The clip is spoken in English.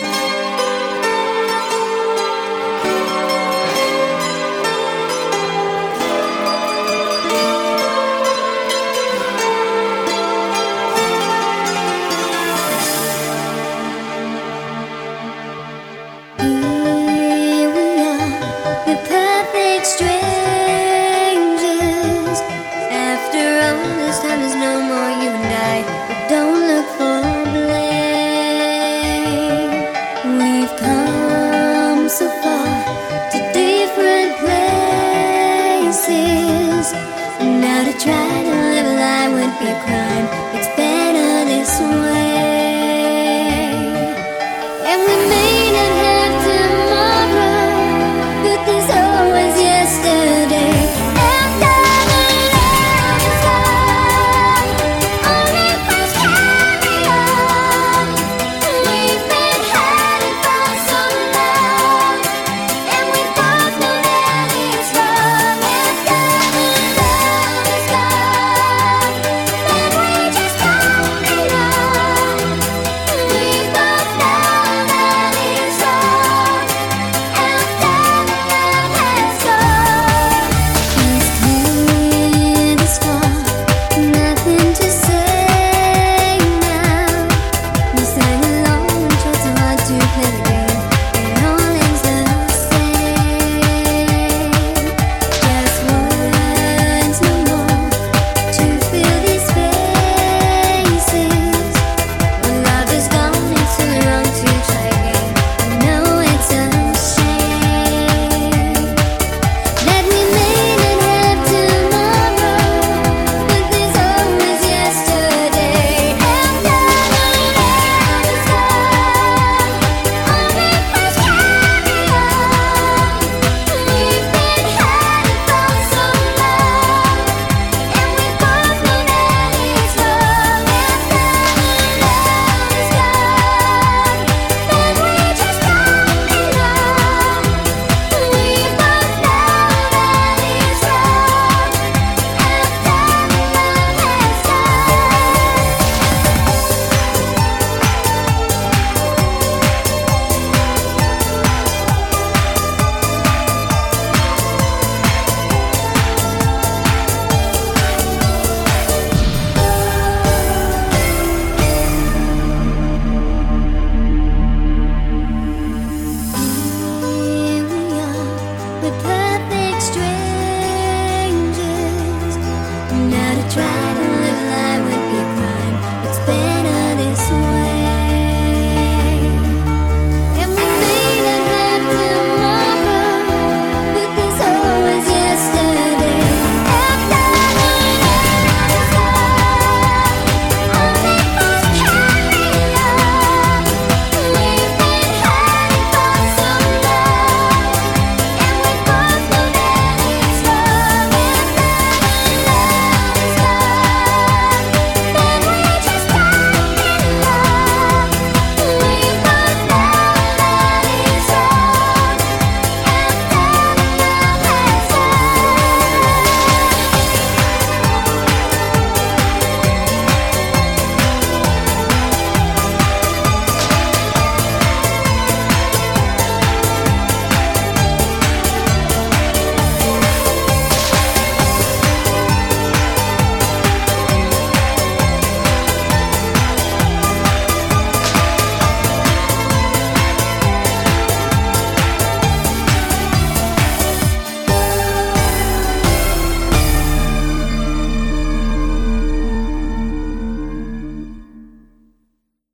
Bye. be crying. try.